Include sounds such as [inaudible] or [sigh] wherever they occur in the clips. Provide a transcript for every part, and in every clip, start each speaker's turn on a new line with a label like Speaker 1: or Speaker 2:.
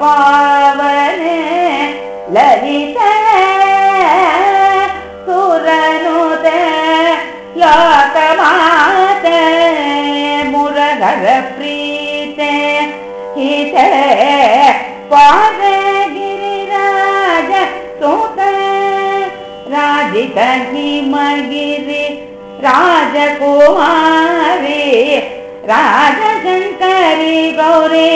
Speaker 1: पावने ललिते प्रीते हिते पादे गिरिराज सुते राजित हिमगिरि राजकुमारी राजशङ्करि गौरी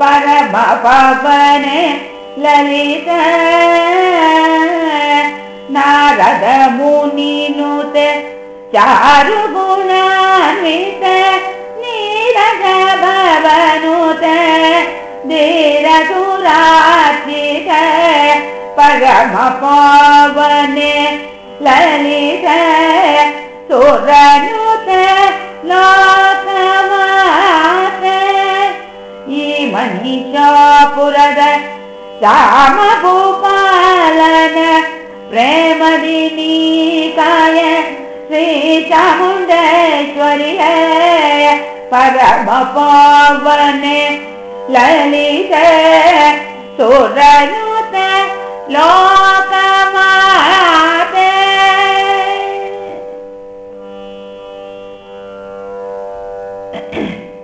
Speaker 1: परमपवने ललित। नारद मुनिनुते चारुगुणान्वित नीरज भवनुते धीरदुराचित परमपवने पुरद रामभूपालन प्रेमदिनीकाय चामुण्डेश्वरी परमपावने ललित सुरनुत लोकमाते। [clears throat]